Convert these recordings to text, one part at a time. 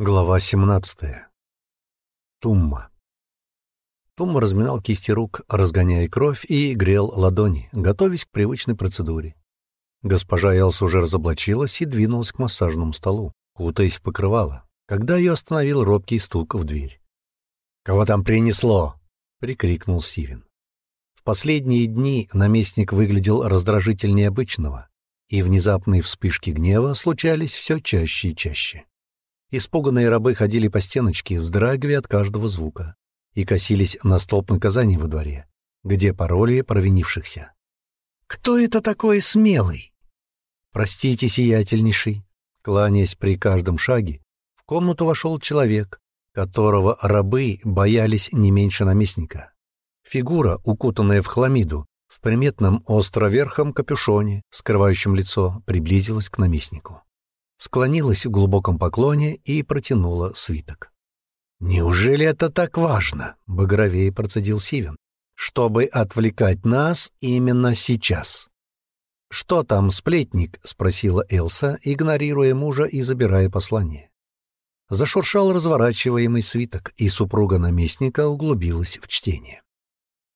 Глава 17. Тумма. Тумма разминал кисти рук, разгоняя кровь, и грел ладони, готовясь к привычной процедуре. Госпожа Элс уже разоблачилась и двинулась к массажному столу, кутаясь в покрывало, когда ее остановил робкий стук в дверь. «Кого там принесло?» — прикрикнул Сивин. В последние дни наместник выглядел раздражительнее обычного, и внезапные вспышки гнева случались все чаще и чаще. Испуганные рабы ходили по стеночке, вздрагивая от каждого звука, и косились на столб наказаний во дворе, где пароли провинившихся. «Кто это такой смелый?» «Простите, сиятельнейший», кланяясь при каждом шаге, в комнату вошел человек, которого рабы боялись не меньше наместника. Фигура, укутанная в хламиду, в приметном островерхом капюшоне, скрывающем лицо, приблизилась к наместнику склонилась в глубоком поклоне и протянула свиток. «Неужели это так важно?» — багровее процедил Сивен. «Чтобы отвлекать нас именно сейчас». «Что там, сплетник?» — спросила Элса, игнорируя мужа и забирая послание. Зашуршал разворачиваемый свиток, и супруга наместника углубилась в чтение.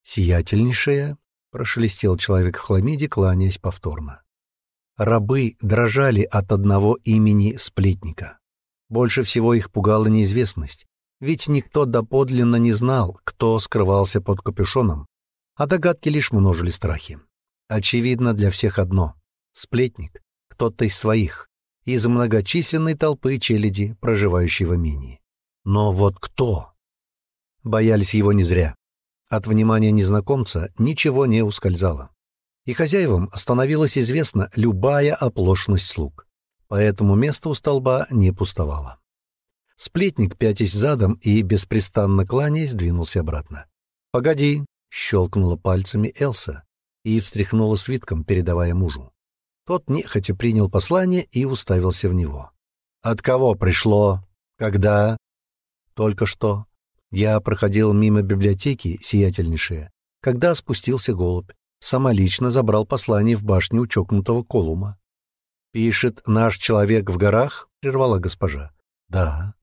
«Сиятельнейшая», — прошелестел человек в хламиде, кланяясь повторно. Рабы дрожали от одного имени сплетника. Больше всего их пугала неизвестность, ведь никто доподлинно не знал, кто скрывался под капюшоном, а догадки лишь множили страхи. Очевидно для всех одно — сплетник, кто-то из своих, из многочисленной толпы челяди, проживающей в имении. Но вот кто? Боялись его не зря. От внимания незнакомца ничего не ускользало и хозяевам становилась известна любая оплошность слуг, поэтому место у столба не пустовало. Сплетник, пятясь задом и беспрестанно кланяясь, двинулся обратно. «Погоди!» — щелкнула пальцами Элса и встряхнула свитком, передавая мужу. Тот нехотя принял послание и уставился в него. «От кого пришло? Когда?» «Только что. Я проходил мимо библиотеки, сиятельнейшая, когда спустился голубь самолично забрал послание в башню чокнутого Колума. «Пишет наш человек в горах?» — прервала госпожа. «Да».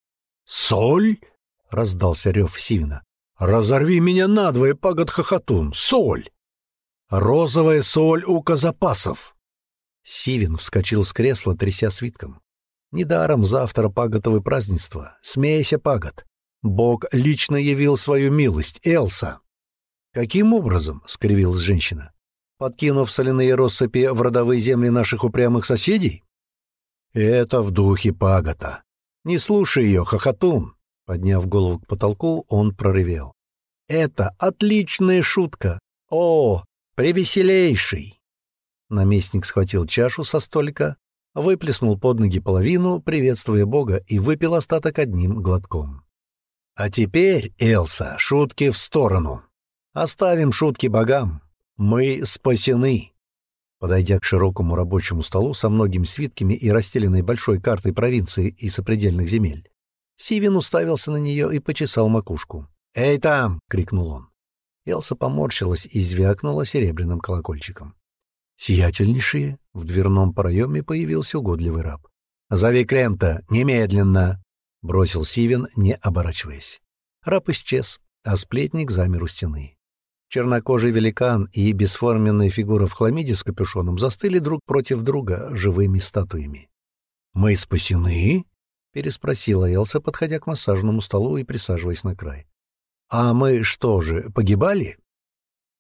«Соль?» — раздался рев Сивина. «Разорви меня надвое, пагод хохотун! Соль!» «Розовая соль у казапасов!» Сивин вскочил с кресла, тряся свитком. «Недаром завтра паготовое празднество. Смейся, пагод. Бог лично явил свою милость, Элса!» «Каким образом?» — скривилась женщина. «Подкинув соляные россыпи в родовые земли наших упрямых соседей?» «Это в духе пагота. Не слушай ее, хохотун!» Подняв голову к потолку, он проревел. «Это отличная шутка! О, превеселейший!» Наместник схватил чашу со столика, выплеснул под ноги половину, приветствуя Бога, и выпил остаток одним глотком. «А теперь, Элса, шутки в сторону!» Оставим шутки богам. Мы спасены. Подойдя к широкому рабочему столу со многими свитками и расстеленной большой картой провинции и сопредельных земель, Сивин уставился на нее и почесал макушку. «Эй там!» — крикнул он. Элса поморщилась и звякнула серебряным колокольчиком. «Сиятельнейшие!» — в дверном проеме появился угодливый раб. «Зови Крента! Немедленно!» — бросил Сивин, не оборачиваясь. Раб исчез, а сплетник замер у стены. Чернокожий великан и бесформенная фигура в хламиде с капюшоном застыли друг против друга живыми статуями. «Мы спасены?» — переспросила Элса, подходя к массажному столу и присаживаясь на край. «А мы что же, погибали?»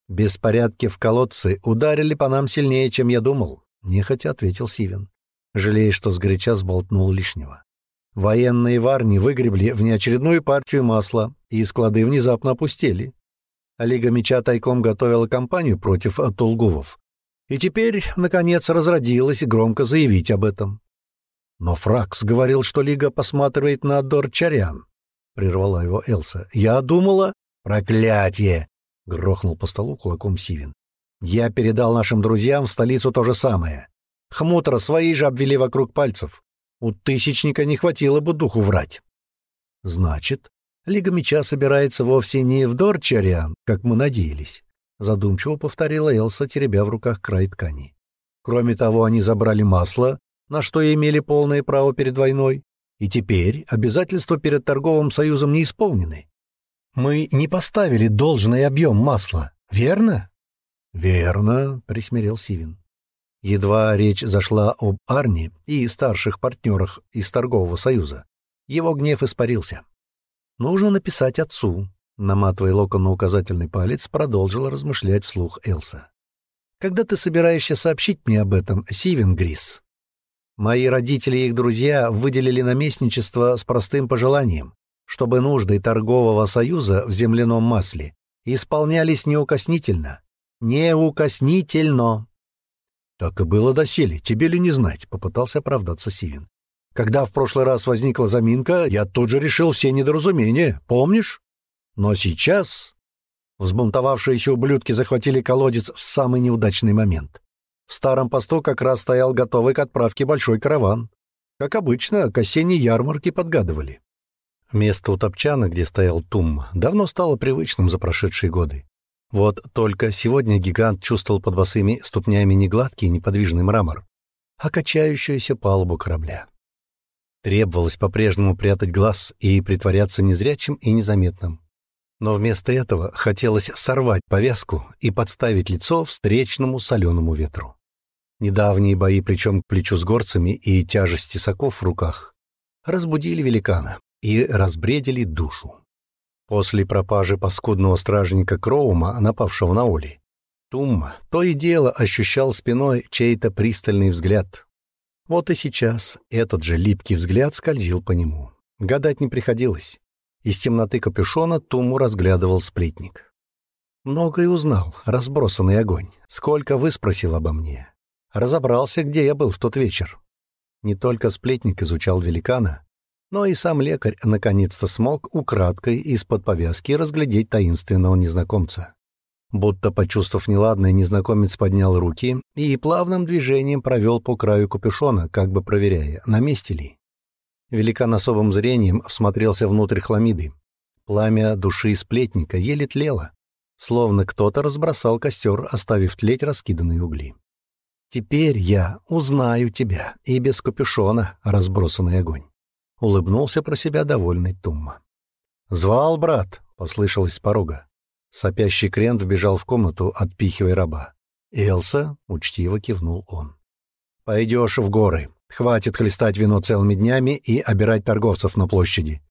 «Беспорядки в колодце ударили по нам сильнее, чем я думал», — нехотя ответил Сивен, жалея, что сгоряча сболтнул лишнего. Военные варни выгребли внеочередную партию масла, и склады внезапно опустели. Лига Меча тайком готовила кампанию против Тулгувов. И теперь, наконец, разродилась громко заявить об этом. Но Фракс говорил, что Лига посматривает на Дорчарян. Прервала его Элса. Я думала... Проклятие! Грохнул по столу кулаком Сивин. Я передал нашим друзьям в столицу то же самое. Хмутро свои же обвели вокруг пальцев. У Тысячника не хватило бы духу врать. Значит, Лига Меча собирается вовсе не в Дорчариан, как мы надеялись, задумчиво повторила Элса, теребя в руках край ткани. Кроме того, они забрали масло, на что имели полное право перед войной, И теперь обязательства перед торговым союзом не исполнены. Мы не поставили должный объем масла, верно? Верно, присмирел Сивин. Едва речь зашла об Арне и старших партнерах из торгового союза, его гнев испарился. Нужно написать отцу. Наматывая локон на указательный палец, продолжила размышлять вслух Элса. «Когда ты собираешься сообщить мне об этом, Сивен Грис?» Мои родители и их друзья выделили наместничество с простым пожеланием, чтобы нужды торгового союза в земляном масле исполнялись неукоснительно. Неукоснительно. Так и было доселе, тебе ли не знать, попытался оправдаться Сивин. Когда в прошлый раз возникла заминка, я тут же решил все недоразумения, помнишь? Но сейчас взбунтовавшиеся ублюдки захватили колодец в самый неудачный момент. В старом посту как раз стоял готовый к отправке большой караван. Как обычно, к осенней ярмарке подгадывали. Место у топчана, где стоял Тум, давно стало привычным за прошедшие годы. Вот только сегодня гигант чувствовал под босыми ступнями не гладкий неподвижный мрамор, а качающуюся палубу корабля. Требовалось по-прежнему прятать глаз и притворяться незрячим и незаметным. Но вместо этого хотелось сорвать повязку и подставить лицо встречному соленому ветру. Недавние бои плечом к плечу с горцами и тяжесть тесаков в руках разбудили великана и разбредили душу. После пропажи паскудного стражника Кроума, напавшего на Оли, Тумма то и дело ощущал спиной чей-то пристальный взгляд, вот и сейчас этот же липкий взгляд скользил по нему. Гадать не приходилось. Из темноты капюшона Туму разглядывал сплетник. Многое узнал, разбросанный огонь. Сколько выспросил обо мне. Разобрался, где я был в тот вечер. Не только сплетник изучал великана, но и сам лекарь наконец-то смог украдкой из-под повязки разглядеть таинственного незнакомца. Будто почувствовав неладное, незнакомец поднял руки и плавным движением провел по краю капюшона, как бы проверяя, на месте ли. Великан особым зрением всмотрелся внутрь хламиды. Пламя души сплетника еле тлело, словно кто-то разбросал костер, оставив тлеть раскиданные угли. «Теперь я узнаю тебя, и без капюшона разбросанный огонь», — улыбнулся про себя довольный Тумма. «Звал, брат», — послышалось с порога. Сопящий Крент вбежал в комнату, отпихивая раба. «Элса?» — учтиво кивнул он. «Пойдешь в горы. Хватит хлестать вино целыми днями и обирать торговцев на площади».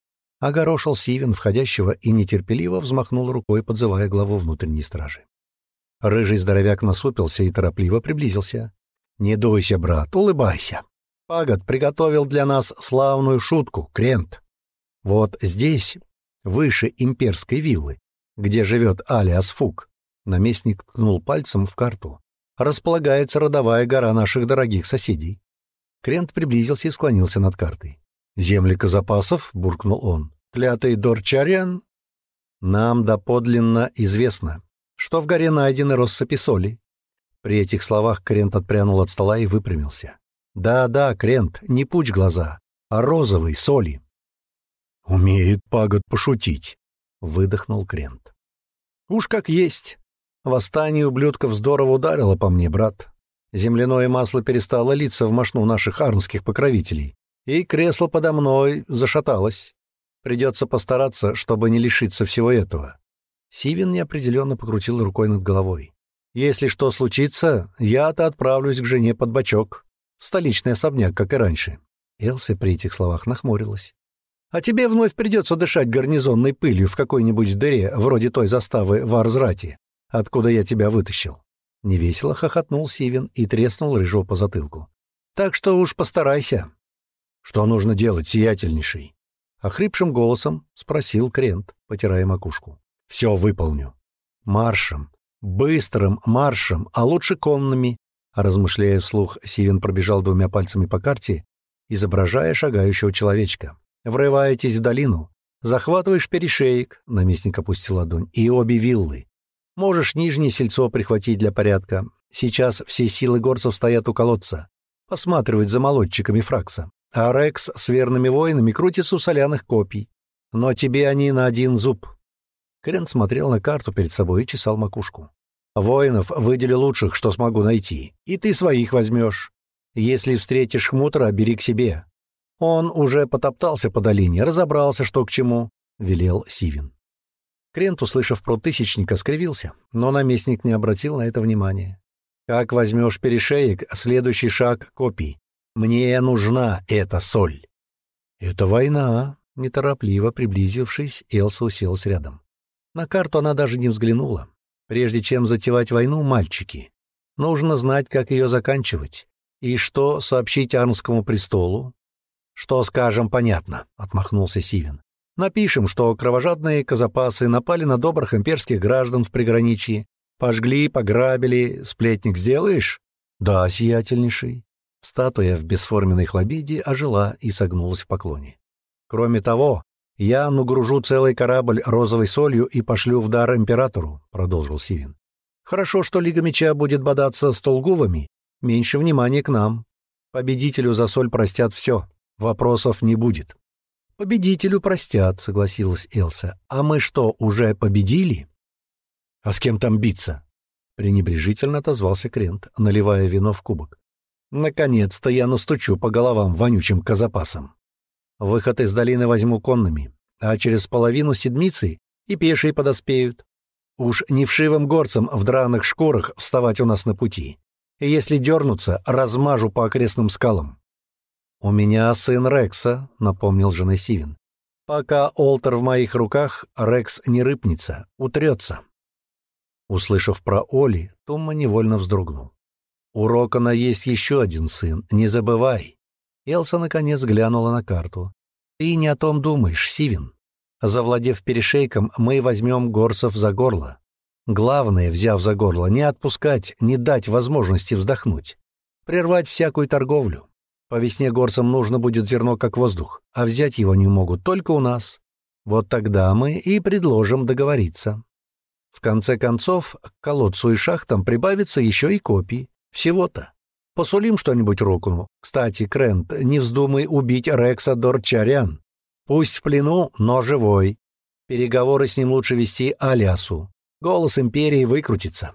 Огорошил Сивен входящего и нетерпеливо взмахнул рукой, подзывая главу внутренней стражи. Рыжий здоровяк насупился и торопливо приблизился. «Не дуйся, брат, улыбайся. Пагод приготовил для нас славную шутку, Крент. Вот здесь, выше имперской виллы, где живет Алиас Фук, наместник ткнул пальцем в карту, располагается родовая гора наших дорогих соседей. Крент приблизился и склонился над картой. «Земли Казапасов?» — буркнул он. «Клятый Дорчарян?» «Нам доподлинно известно, что в горе найдены россыпи соли». При этих словах Крент отпрянул от стола и выпрямился. «Да-да, Крент, не пучь глаза, а розовый соли». «Умеет пагод пошутить», — выдохнул Крент. «Уж как есть. Восстание ублюдков здорово ударило по мне, брат. Земляное масло перестало литься в мошну наших арнских покровителей, и кресло подо мной зашаталось. Придется постараться, чтобы не лишиться всего этого». Сивин неопределенно покрутил рукой над головой. «Если что случится, я-то отправлюсь к жене под бочок, в столичный особняк, как и раньше». Элси при этих словах нахмурилась. А тебе вновь придется дышать гарнизонной пылью в какой-нибудь дыре, вроде той заставы в Арзрате, откуда я тебя вытащил». Невесело хохотнул Сивин и треснул Рыжо по затылку. «Так что уж постарайся». «Что нужно делать, сиятельнейший?» Охрипшим голосом спросил Крент, потирая макушку. «Все выполню. Маршем, быстрым маршем, а лучше конными». Размышляя вслух, Сивин пробежал двумя пальцами по карте, изображая шагающего человечка. Врываетесь в долину, захватываешь перешеек, наместник опустил ладонь, и обе виллы. Можешь нижнее сельцо прихватить для порядка. Сейчас все силы горцев стоят у колодца, посматривают за молодчиками Фракса. А Рекс с верными воинами крутится у соляных копий. Но тебе они на один зуб. Крент смотрел на карту перед собой и чесал макушку. Воинов выдели лучших, что смогу найти, и ты своих возьмешь. Если встретишь хмутра, бери к себе. Он уже потоптался по долине, разобрался, что к чему, — велел Сивин. Крент, услышав про тысячника, скривился, но наместник не обратил на это внимания. «Как возьмешь перешеек, следующий шаг — копий. Мне нужна эта соль». «Это война», — неторопливо приблизившись, Элса уселась рядом. На карту она даже не взглянула. Прежде чем затевать войну, мальчики, нужно знать, как ее заканчивать. И что сообщить Арнскому престолу? Что скажем, понятно, — отмахнулся Сивин. Напишем, что кровожадные казапасы напали на добрых имперских граждан в приграничье, пожгли, пограбили, сплетник сделаешь? Да, сиятельнейший. Статуя в бесформенной хлобиде ожила и согнулась в поклоне. Кроме того, я нагружу целый корабль розовой солью и пошлю в дар императору, продолжил Сивин. Хорошо, что Лига Меча будет бодаться с Толгувами, меньше внимания к нам. Победителю за соль простят все, вопросов не будет. «Победителю простят», — согласилась Элса. «А мы что, уже победили?» «А с кем там биться?» — пренебрежительно отозвался Крент, наливая вино в кубок. «Наконец-то я настучу по головам вонючим казапасам. Выход из долины возьму конными, а через половину седмицы и пешие подоспеют. Уж не вшивым горцам в драных шкурах вставать у нас на пути. И если дернуться, размажу по окрестным скалам. «У меня сын Рекса», — напомнил жене Сивин. «Пока Олтер в моих руках, Рекс не рыпнется, утрется». Услышав про Оли, Томма невольно вздрогнул. «У Рокона есть еще один сын, не забывай». Элса наконец глянула на карту. «Ты не о том думаешь, Сивин. Завладев перешейком, мы возьмем горцев за горло. Главное, взяв за горло, не отпускать, не дать возможности вздохнуть. Прервать всякую торговлю. По весне горцам нужно будет зерно как воздух, а взять его не могут только у нас. Вот тогда мы и предложим договориться. В конце концов, к колодцу и шахтам прибавится еще и копии. Всего-то. Посулим что-нибудь Рокуну. Кстати, Крент, не вздумай убить Рекса Дорчарян. Пусть в плену, но живой. Переговоры с ним лучше вести Алясу. Голос империи выкрутится.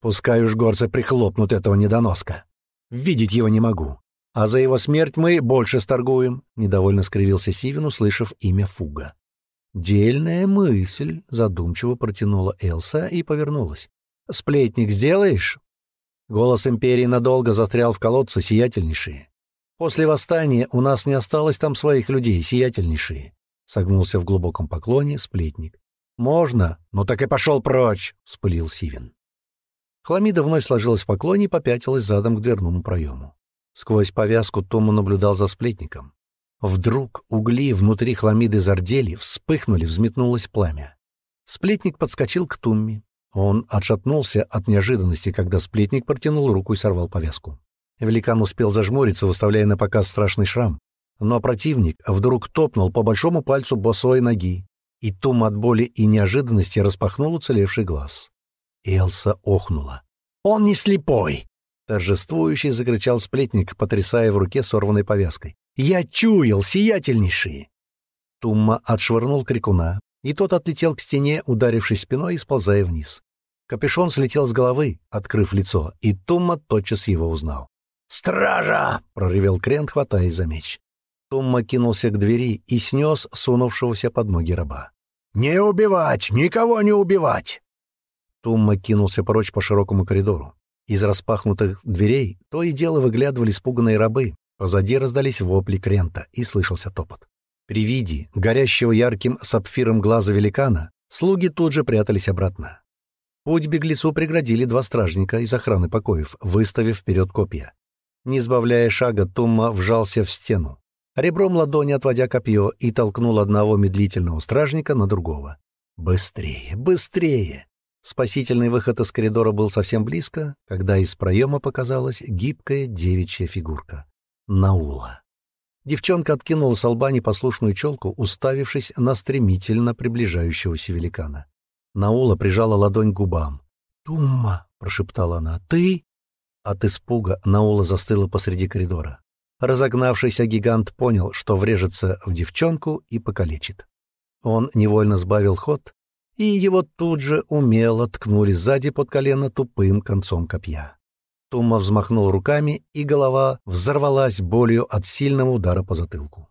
Пускай уж горцы прихлопнут этого недоноска. Видеть его не могу. А за его смерть мы больше сторгуем, — недовольно скривился Сивин, услышав имя Фуга. «Дельная мысль», — задумчиво протянула Элса и повернулась. «Сплетник сделаешь?» Голос Империи надолго застрял в колодце сиятельнейшие. «После восстания у нас не осталось там своих людей, сиятельнейшие», — согнулся в глубоком поклоне сплетник. «Можно? Ну так и пошел прочь!» — вспылил Сивин. Хламида вновь сложилась в поклоне и попятилась задом к дверному проему. Сквозь повязку Тома наблюдал за сплетником. Вдруг угли внутри хламиды зардели, вспыхнули, взметнулось пламя. Сплетник подскочил к Тумме. Он отшатнулся от неожиданности, когда сплетник протянул руку и сорвал повязку. Великан успел зажмуриться, выставляя на показ страшный шрам. Но противник вдруг топнул по большому пальцу босой ноги, и Тум от боли и неожиданности распахнул уцелевший глаз. Элса охнула. «Он не слепой!» Торжествующий закричал сплетник, потрясая в руке сорванной повязкой. «Я чуял, сиятельнейшие!» Тумма отшвырнул крикуна, и тот отлетел к стене, ударившись спиной и сползая вниз. Капюшон слетел с головы, открыв лицо, и Тумма тотчас его узнал. «Стража!» — проревел Крент, хватаясь за меч. Тумма кинулся к двери и снес сунувшегося под ноги раба. «Не убивать! Никого не убивать!» Тумма кинулся прочь по широкому коридору. Из распахнутых дверей то и дело выглядывали испуганные рабы. Позади раздались вопли Крента, и слышался топот. При виде горящего ярким сапфиром глаза великана слуги тут же прятались обратно. Путь беглецу преградили два стражника из охраны покоев, выставив вперед копья. Не сбавляя шага, Тумма вжался в стену, ребром ладони отводя копье и толкнул одного медлительного стражника на другого. «Быстрее, быстрее!» Спасительный выход из коридора был совсем близко, когда из проема показалась гибкая девичья фигурка. Наула. Девчонка откинула с лба непослушную челку, уставившись на стремительно приближающегося великана. Наула прижала ладонь к губам. «Тумма!» — прошептала она. «Ты?» От испуга Наула застыла посреди коридора. Разогнавшийся гигант понял, что врежется в девчонку и покалечит. Он невольно сбавил ход, и его тут же умело ткнули сзади под колено тупым концом копья. Тумма взмахнул руками, и голова взорвалась болью от сильного удара по затылку.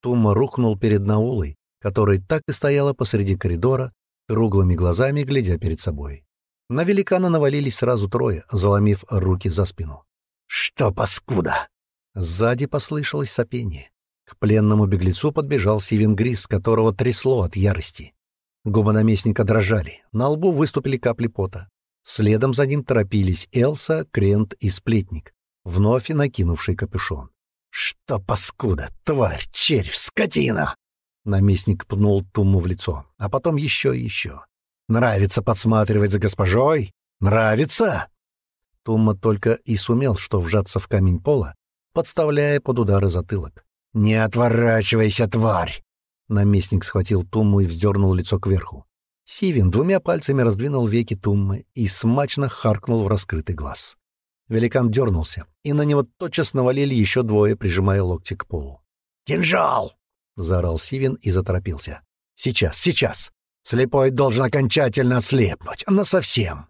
Тумма рухнул перед Наулой, которая так и стояла посреди коридора, круглыми глазами глядя перед собой. На великана навалились сразу трое, заломив руки за спину. «Что, паскуда?» Сзади послышалось сопение. К пленному беглецу подбежал Сивен Грис, которого трясло от ярости. Губы наместника дрожали, на лбу выступили капли пота. Следом за ним торопились Элса, Крент и Сплетник, вновь накинувший капюшон. «Что, паскуда, тварь, червь, скотина!» Наместник пнул Тумму в лицо, а потом еще и еще. «Нравится подсматривать за госпожой? Нравится?» Тумма только и сумел, что вжаться в камень пола, подставляя под удары затылок. «Не отворачивайся, тварь!» Наместник схватил Тумму и вздернул лицо кверху. Сивин двумя пальцами раздвинул веки Туммы и смачно харкнул в раскрытый глаз. Великан дернулся, и на него тотчас навалили еще двое, прижимая локти к полу. «Кинжал!» — заорал Сивин и заторопился. «Сейчас, сейчас! Слепой должен окончательно ослепнуть, насовсем!»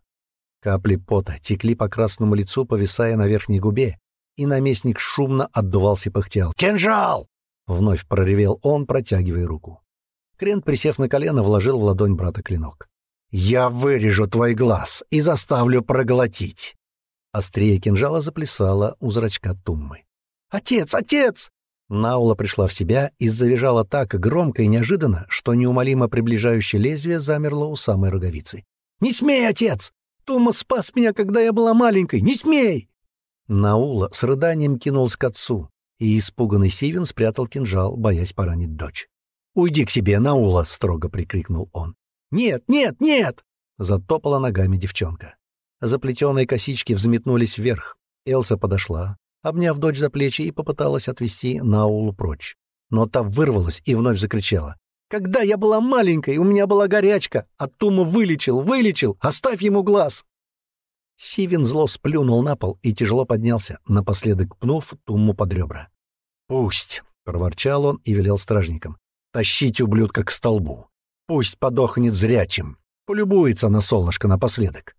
Капли пота текли по красному лицу, повисая на верхней губе, и наместник шумно отдувался и пыхтел. «Кинжал!» — вновь проревел он, протягивая руку. Крент, присев на колено, вложил в ладонь брата клинок. «Я вырежу твой глаз и заставлю проглотить!» Острее кинжала заплясала у зрачка Туммы. «Отец! Отец!» Наула пришла в себя и завизжала так громко и неожиданно, что неумолимо приближающее лезвие замерло у самой роговицы. «Не смей, отец! Тума спас меня, когда я была маленькой! Не смей!» Наула с рыданием кинулся к отцу, и испуганный Сивен спрятал кинжал, боясь поранить дочь. «Уйди к себе, Наула!» — строго прикрикнул он. «Нет, нет, нет!» — затопала ногами девчонка. Заплетенные косички взметнулись вверх. Элса подошла, обняв дочь за плечи и попыталась отвести Наулу прочь. Но та вырвалась и вновь закричала. «Когда я была маленькой, у меня была горячка, а Тума вылечил, вылечил! Оставь ему глаз!» Сивин зло сплюнул на пол и тяжело поднялся, напоследок пнув Тумму под ребра. «Пусть!» — проворчал он и велел стражникам. «Тащить ублюдка к столбу! Пусть подохнет зрячим! Полюбуется на солнышко напоследок!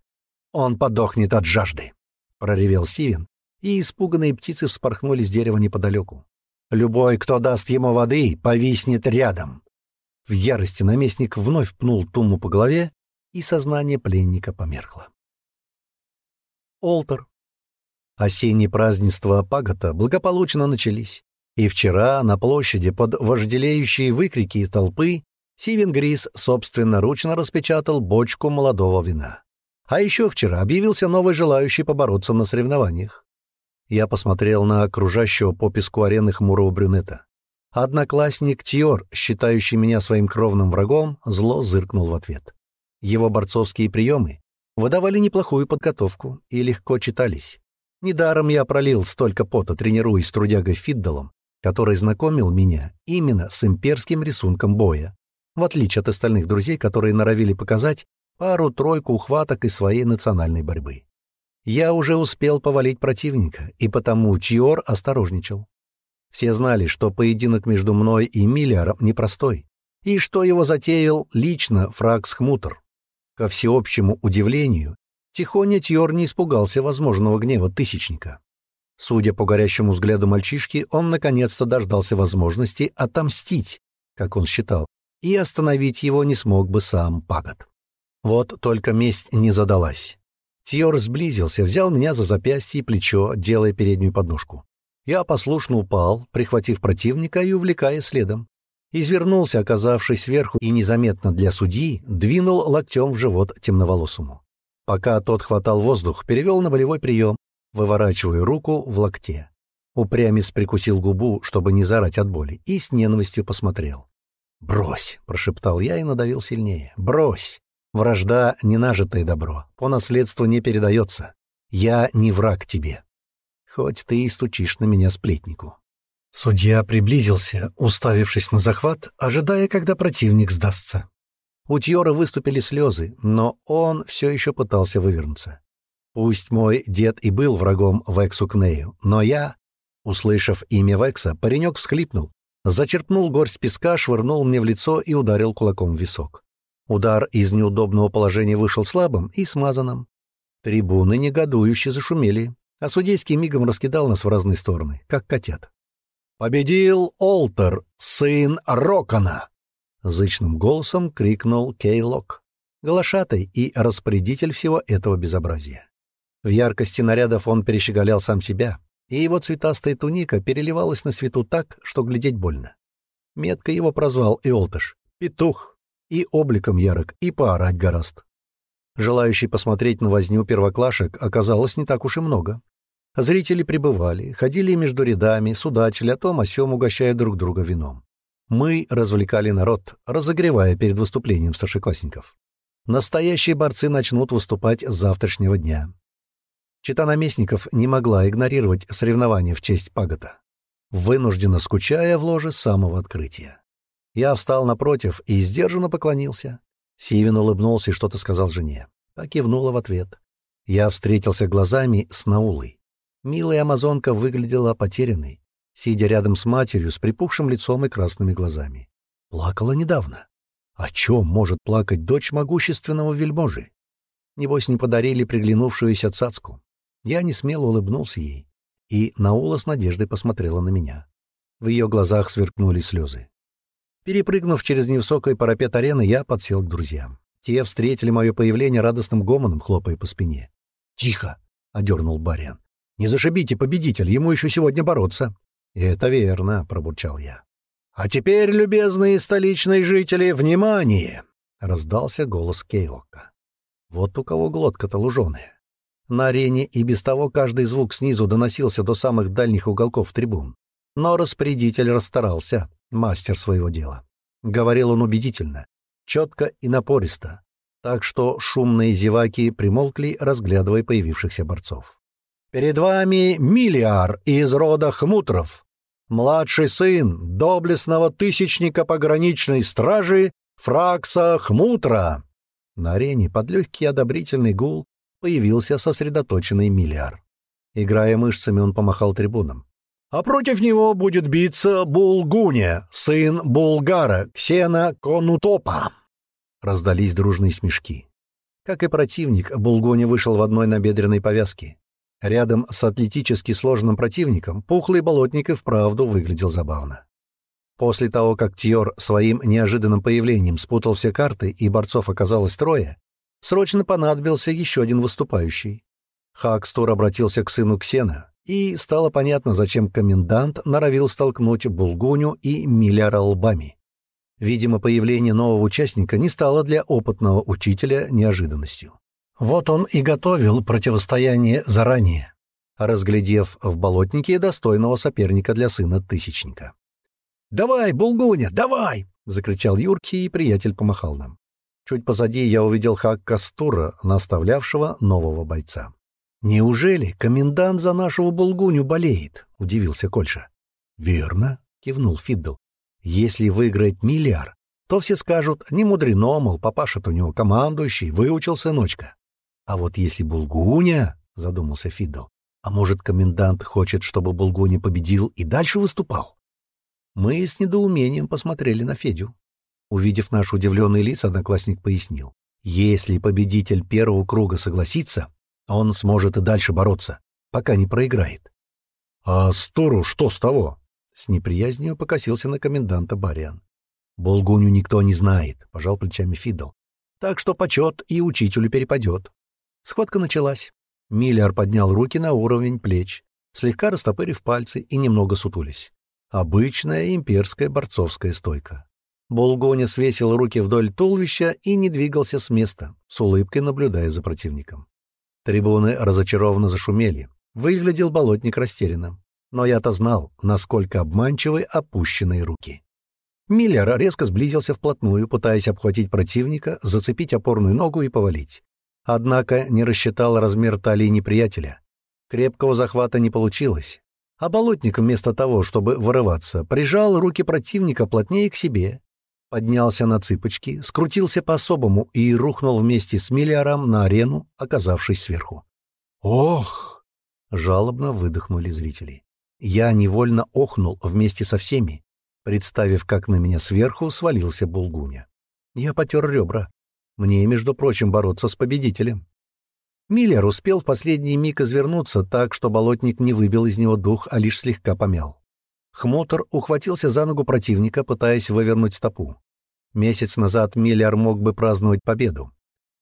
Он подохнет от жажды!» — проревел Сивин, и испуганные птицы вспорхнули с дерева неподалеку. «Любой, кто даст ему воды, повиснет рядом!» В ярости наместник вновь пнул Туму по голове, и сознание пленника померкло. Олтер. Осенние празднества Пагота благополучно начались, и вчера на площади под вожделеющие выкрики толпы Сивен Грис собственноручно распечатал бочку молодого вина. А еще вчера объявился новый желающий побороться на соревнованиях. Я посмотрел на окружающего по песку арены хмурого брюнета. Одноклассник Тьор, считающий меня своим кровным врагом, зло зыркнул в ответ. Его борцовские приемы выдавали неплохую подготовку и легко читались. Недаром я пролил столько пота, тренируясь с трудягой Фиддалом, который знакомил меня именно с имперским рисунком боя, в отличие от остальных друзей, которые норовили показать пару-тройку ухваток из своей национальной борьбы. Я уже успел повалить противника, и потому Чиор осторожничал. Все знали, что поединок между мной и Миллиаром непростой, и что его затеял лично Фракс Хмутер. Ко всеобщему удивлению, Тихоня Тьор не испугался возможного гнева Тысячника. Судя по горящему взгляду мальчишки, он наконец-то дождался возможности отомстить, как он считал, и остановить его не смог бы сам Пагот. Вот только месть не задалась. Тьор сблизился, взял меня за запястье и плечо, делая переднюю подножку. Я послушно упал, прихватив противника и увлекая следом. Извернулся, оказавшись сверху, и незаметно для судьи двинул локтем в живот темноволосому. Пока тот хватал воздух, перевел на болевой прием, выворачивая руку в локте. Упрямец прикусил губу, чтобы не зарать от боли, и с ненавистью посмотрел. «Брось!» — прошептал я и надавил сильнее. «Брось! Вражда — ненажитое добро, по наследству не передается. Я не враг тебе. Хоть ты и стучишь на меня сплетнику. Судья приблизился, уставившись на захват, ожидая, когда противник сдастся. У Тьора выступили слезы, но он все еще пытался вывернуться. Пусть мой дед и был врагом Вексу Кнею, но я, услышав имя Векса, паренек всхлипнул, зачерпнул горсть песка, швырнул мне в лицо и ударил кулаком в висок. Удар из неудобного положения вышел слабым и смазанным. Трибуны негодующе зашумели. а судейский мигом раскидал нас в разные стороны, как котят. «Победил Олтер, сын Рокона!» — зычным голосом крикнул Кейлок, глашатай и распорядитель всего этого безобразия. В яркости нарядов он перещеголял сам себя, и его цветастая туника переливалась на свету так, что глядеть больно. Метко его прозвал Иолтыш — петух, и обликом ярок, и поорать гораст. Желающий посмотреть на возню первоклашек оказалось не так уж и много. Зрители прибывали, ходили между рядами, судачили о том о сём, угощая друг друга вином. Мы развлекали народ, разогревая перед выступлением старшеклассников. Настоящие борцы начнут выступать с завтрашнего дня. Чита наместников не могла игнорировать соревнования в честь Пагота вынужденно скучая в ложе самого открытия. Я встал напротив и сдержанно поклонился. Сивин улыбнулся и что-то сказал жене. Та кивнула в ответ. Я встретился глазами с Наулой. Милая амазонка выглядела потерянной, сидя рядом с матерью с припухшим лицом и красными глазами. Плакала недавно. О чем может плакать дочь могущественного вельможи? Небось, не подарили приглянувшуюся цацку. Я не смело улыбнулся ей и Наула с надеждой посмотрела на меня. В ее глазах сверкнули слезы. Перепрыгнув через невысокий парапет арены, я подсел к друзьям. Те встретили мое появление радостным гомоном, хлопая по спине. «Тихо!» — одернул Бариан. «Не зашибите, победитель, ему еще сегодня бороться». «Это верно», — пробурчал я. «А теперь, любезные столичные жители, внимание!» — раздался голос Кейлока. «Вот у кого глотка-то луженая». На арене и без того каждый звук снизу доносился до самых дальних уголков трибун. Но распорядитель расстарался, мастер своего дела. Говорил он убедительно, четко и напористо, так что шумные зеваки примолкли, разглядывая появившихся борцов. «Перед вами Миллиар из рода Хмутров, младший сын доблестного тысячника пограничной стражи Фракса Хмутра». На арене под легкий одобрительный гул появился сосредоточенный миллиар. Играя мышцами, он помахал трибунам. «А против него будет биться Булгуня, сын Булгара, Ксена Конутопа!» Раздались дружные смешки. Как и противник, Булгуня вышел в одной набедренной повязке. Рядом с атлетически сложным противником пухлый болотник и вправду выглядел забавно. После того, как Тьор своим неожиданным появлением спутал все карты и борцов оказалось трое, срочно понадобился еще один выступающий. Хакстур обратился к сыну Ксена, и стало понятно, зачем комендант норовил столкнуть Булгуню и Миляра лбами. Видимо, появление нового участника не стало для опытного учителя неожиданностью. Вот он и готовил противостояние заранее, разглядев в болотнике достойного соперника для сына Тысячника. «Давай, Булгуня, давай!» — закричал Юрки, и приятель помахал нам. Чуть позади я увидел Хакка Стура, наставлявшего нового бойца. «Неужели комендант за нашего Булгуню болеет?» — удивился Кольша. «Верно», — кивнул Фиддл. «Если выиграет миллиард, то все скажут, не мудрено, мол, папаша-то у него командующий, выучил сыночка. А вот если Булгуня, — задумался Фиддл, — а может, комендант хочет, чтобы Булгуня победил и дальше выступал? Мы с недоумением посмотрели на Федю. Увидев наш удивленный лиц, одноклассник пояснил. Если победитель первого круга согласится, он сможет и дальше бороться, пока не проиграет. — А Стору что с того? — с неприязнью покосился на коменданта Бариан. — Болгуню никто не знает, — пожал плечами Фидл. — Так что почет и учителю перепадет. Схватка началась. Миллиар поднял руки на уровень плеч, слегка растопырив пальцы и немного сутулись. Обычная имперская борцовская стойка. Булгоня свесил руки вдоль туловища и не двигался с места, с улыбкой наблюдая за противником. Трибуны разочарованно зашумели. Выглядел болотник растерянным. Но я-то знал, насколько обманчивы опущенные руки. Миллер резко сблизился вплотную, пытаясь обхватить противника, зацепить опорную ногу и повалить. Однако не рассчитал размер талии неприятеля. Крепкого захвата не получилось. А болотник вместо того, чтобы вырываться, прижал руки противника плотнее к себе поднялся на цыпочки, скрутился по-особому и рухнул вместе с Миллиаром на арену, оказавшись сверху. «Ох!» — жалобно выдохнули зрители. Я невольно охнул вместе со всеми, представив, как на меня сверху свалился Булгуня. Я потер ребра. Мне, между прочим, бороться с победителем. Миллер успел в последний миг извернуться так, что болотник не выбил из него дух, а лишь слегка помял. Хмотор ухватился за ногу противника, пытаясь вывернуть стопу. Месяц назад Миллер мог бы праздновать победу.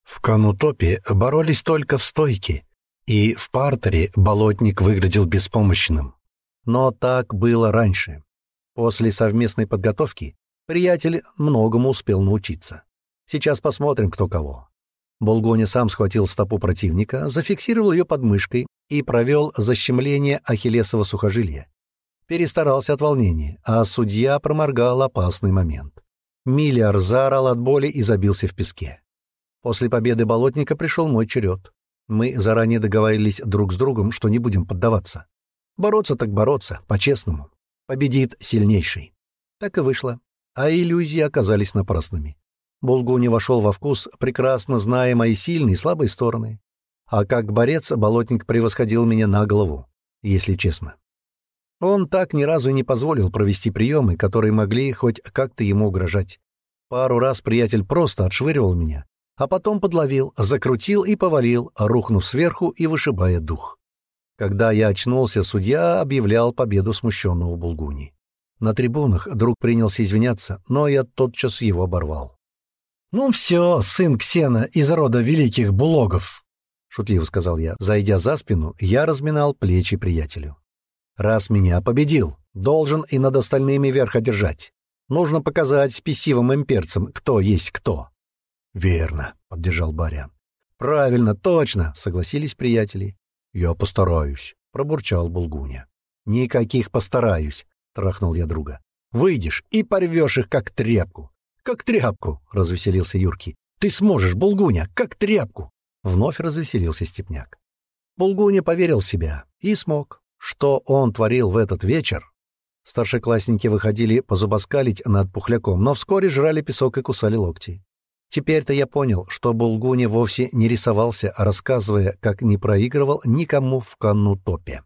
В Канутопе боролись только в стойке, и в партере болотник выглядел беспомощным. Но так было раньше. После совместной подготовки приятель многому успел научиться. Сейчас посмотрим, кто кого. Болгоня сам схватил стопу противника, зафиксировал ее подмышкой и провел защемление ахиллесова сухожилия. Перестарался от волнения, а судья проморгал опасный момент. Миллиар заорал от боли и забился в песке. После победы болотника пришел мой черед. Мы заранее договорились друг с другом, что не будем поддаваться. Бороться так бороться, по-честному. Победит сильнейший. Так и вышло. А иллюзии оказались напрасными. Булгуни вошел во вкус, прекрасно зная мои сильные и слабые стороны. А как борец болотник превосходил меня на голову, если честно. Он так ни разу не позволил провести приемы, которые могли хоть как-то ему угрожать. Пару раз приятель просто отшвыривал меня, а потом подловил, закрутил и повалил, рухнув сверху и вышибая дух. Когда я очнулся, судья объявлял победу смущенного Булгуни. На трибунах друг принялся извиняться, но я тотчас его оборвал. «Ну все, сын Ксена из рода великих булогов!» — шутливо сказал я. Зайдя за спину, я разминал плечи приятелю. «Раз меня победил, должен и над остальными верх одержать. Нужно показать спесивым имперцам, кто есть кто». «Верно», — поддержал Барян. «Правильно, точно», — согласились приятели. «Я постараюсь», — пробурчал Булгуня. «Никаких постараюсь», — трахнул я друга. «Выйдешь и порвешь их, как тряпку». «Как тряпку», — развеселился Юрки. «Ты сможешь, Булгуня, как тряпку». Вновь развеселился Степняк. Булгуня поверил в себя и смог. Что он творил в этот вечер? Старшеклассники выходили позубоскалить над пухляком, но вскоре жрали песок и кусали локти. Теперь-то я понял, что Булгуни вовсе не рисовался, рассказывая, как не проигрывал никому в канну-топе.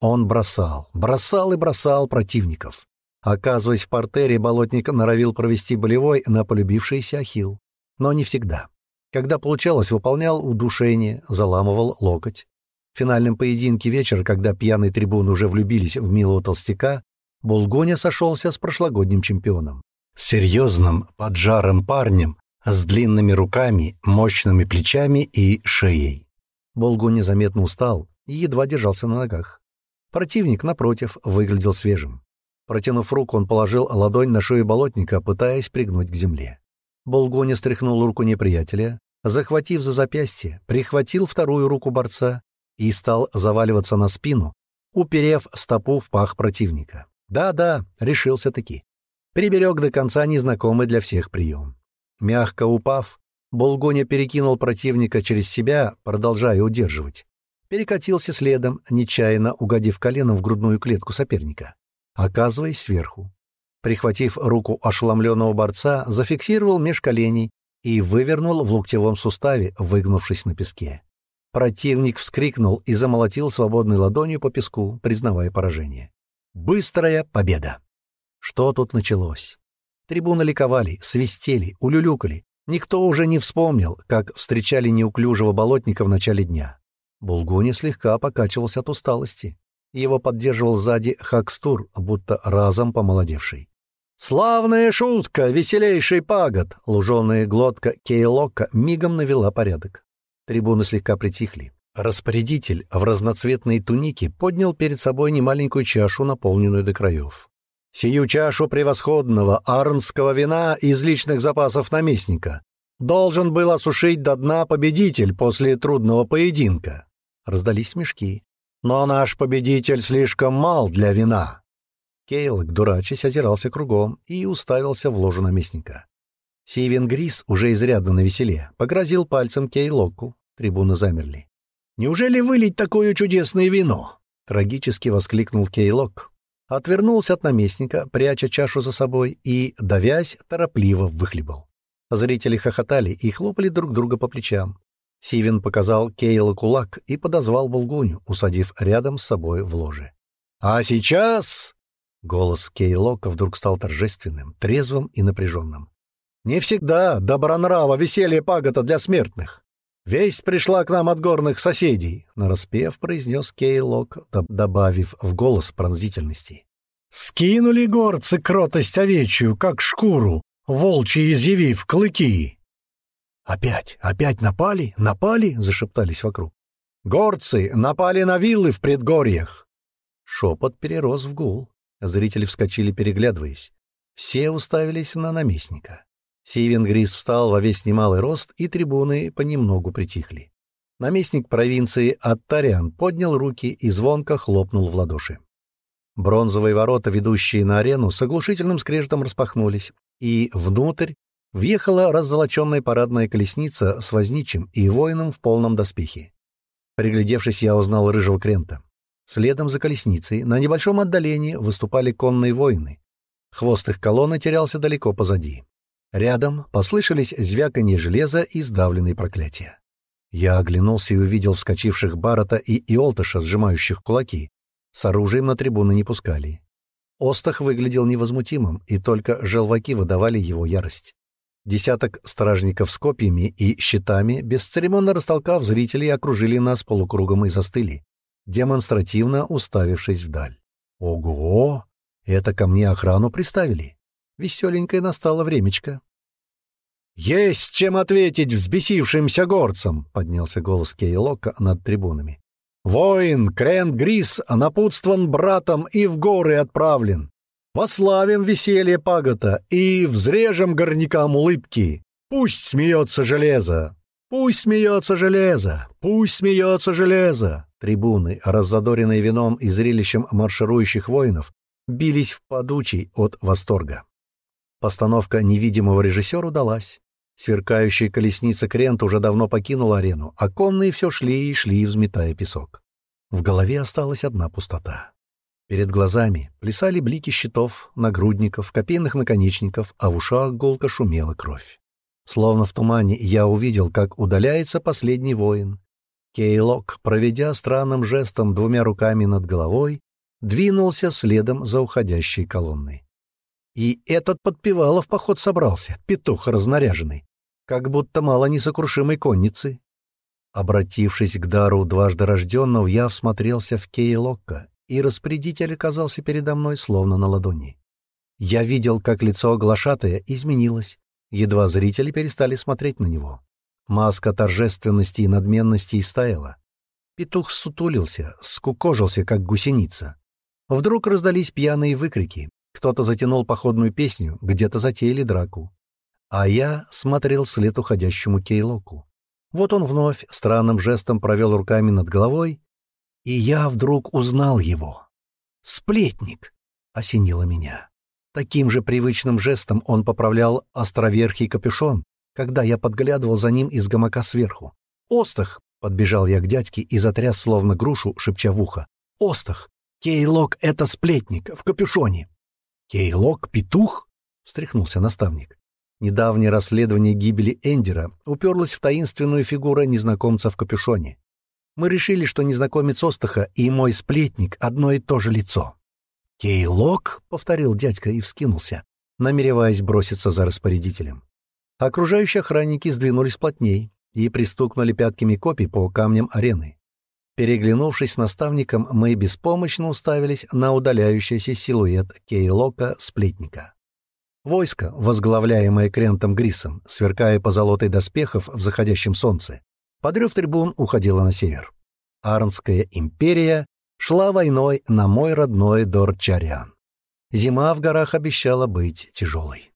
Он бросал, бросал и бросал противников. Оказываясь в портере, болотник норовил провести болевой на полюбившийся ахилл. Но не всегда. Когда получалось, выполнял удушение, заламывал локоть. В финальном поединке вечера, когда пьяные трибуны уже влюбились в милого толстяка, Булгоня сошелся с прошлогодним чемпионом. Серьезным, поджарым парнем, с длинными руками, мощными плечами и шеей. Болгу незаметно устал и едва держался на ногах. Противник, напротив, выглядел свежим. Протянув руку, он положил ладонь на шею болотника, пытаясь пригнуть к земле. Болгоня стряхнул руку неприятеля, захватив за запястье, прихватил вторую руку борца и стал заваливаться на спину, уперев стопу в пах противника. Да-да, решился-таки. Приберег до конца незнакомый для всех прием. Мягко упав, Болгоня перекинул противника через себя, продолжая удерживать. Перекатился следом, нечаянно угодив коленом в грудную клетку соперника, оказываясь сверху. Прихватив руку ошеломленного борца, зафиксировал меж коленей и вывернул в локтевом суставе, выгнувшись на песке. Противник вскрикнул и замолотил свободной ладонью по песку, признавая поражение. Быстрая победа! Что тут началось? Трибуны ликовали, свистели, улюлюкали. Никто уже не вспомнил, как встречали неуклюжего болотника в начале дня. Булгуни слегка покачивался от усталости. Его поддерживал сзади Хакстур, будто разом помолодевший. «Славная шутка, веселейший пагод!» Луженая глотка Кейлока мигом навела порядок. Трибуны слегка притихли. Распорядитель в разноцветной тунике поднял перед собой немаленькую чашу, наполненную до краев. Сию чашу превосходного арнского вина из личных запасов наместника должен был осушить до дна победитель после трудного поединка. Раздались смешки. Но наш победитель слишком мал для вина. Кейлок, дурачись, озирался кругом и уставился в ложу наместника. Сивен Грис, уже изрядно навеселе, погрозил пальцем Кейлоку. Трибуны замерли. «Неужели вылить такое чудесное вино?» — трагически воскликнул Кейлок, отвернулся от наместника, пряча чашу за собой, и, давясь, торопливо выхлебал. Зрители хохотали и хлопали друг друга по плечам. Сивин показал Кейла кулак и подозвал Булгуню, усадив рядом с собой в ложе. «А сейчас...» Голос Кейлока вдруг стал торжественным, трезвым и напряженным. «Не всегда добронрава, веселье пагота для смертных. «Весть пришла к нам от горных соседей», — нараспев произнес Кейлок, добавив в голос пронзительности. «Скинули горцы кротость овечью, как шкуру, волчьи изъявив клыки». «Опять, опять напали, напали?» — зашептались вокруг. «Горцы напали на виллы в предгорьях!» Шепот перерос в гул. Зрители вскочили, переглядываясь. Все уставились на наместника. Сивен Грис встал во весь немалый рост, и трибуны понемногу притихли. Наместник провинции Аттариан поднял руки и звонко хлопнул в ладоши. Бронзовые ворота, ведущие на арену, с оглушительным скрежетом распахнулись, и внутрь въехала раззолоченная парадная колесница с возничим и воином в полном доспехе. Приглядевшись, я узнал рыжего крента. Следом за колесницей на небольшом отдалении выступали конные воины. Хвост их колонны терялся далеко позади. Рядом послышались звяканье железа и сдавленные проклятия. Я оглянулся и увидел вскочивших Барата и Иолташа, сжимающих кулаки. С оружием на трибуны не пускали. Остах выглядел невозмутимым, и только желваки выдавали его ярость. Десяток стражников с копьями и щитами, бесцеремонно растолкав зрителей, окружили нас полукругом и застыли, демонстративно уставившись вдаль. «Ого! Это ко мне охрану приставили!» Веселенькое настало времечко. «Есть чем ответить взбесившимся горцам!» — поднялся голос Кейлока над трибунами. «Воин Крент Грис напутствован братом и в горы отправлен. Вославим веселье пагота и взрежем горнякам улыбки. Пусть смеется железо! Пусть смеется железо! Пусть смеется железо!» Трибуны, раззадоренные вином и зрелищем марширующих воинов, бились в подучий от восторга. Постановка невидимого режиссера удалась. Сверкающая колесница Крент уже давно покинула арену, а конные все шли и шли, взметая песок. В голове осталась одна пустота. Перед глазами плясали блики щитов, нагрудников, копейных наконечников, а в ушах голко шумела кровь. Словно в тумане я увидел, как удаляется последний воин. Кейлок, проведя странным жестом двумя руками над головой, двинулся следом за уходящей колонной. И этот подпевало в поход собрался, петух разнаряженный, как будто мало несокрушимой конницы. Обратившись к дару дважды рожденного, я всмотрелся в Кейлокка, и распорядитель оказался передо мной словно на ладони. Я видел, как лицо оглашатая изменилось, едва зрители перестали смотреть на него. Маска торжественности и надменности истаяла. Петух сутулился, скукожился, как гусеница. Вдруг раздались пьяные выкрики, кто-то затянул походную песню, где-то затеяли драку. А я смотрел вслед уходящему Кейлоку. Вот он вновь странным жестом провел руками над головой, и я вдруг узнал его. «Сплетник!» — осенило меня. Таким же привычным жестом он поправлял островерхий капюшон, когда я подглядывал за ним из гамака сверху. «Остах!» — подбежал я к дядьке и затряс словно грушу, шепча в ухо. «Остах! Кейлок — это сплетник, в капюшоне!» «Кейлок — петух?» — встряхнулся наставник. Недавнее расследование гибели Эндера уперлось в таинственную фигуру незнакомца в капюшоне. Мы решили, что незнакомец Остаха и мой сплетник — одно и то же лицо. «Кейлок?» — повторил дядька и вскинулся, намереваясь броситься за распорядителем. Окружающие охранники сдвинулись плотней и пристукнули пятками копий по камням арены. Переглянувшись с наставником, мы беспомощно уставились на удаляющийся силуэт Кейлока-сплетника. Войско, возглавляемое Крентом Грисом, сверкая по золотой доспехов в заходящем солнце, подрев трибун уходило на север. Арнская империя шла войной на мой родной Дорчариан. Зима в горах обещала быть тяжелой.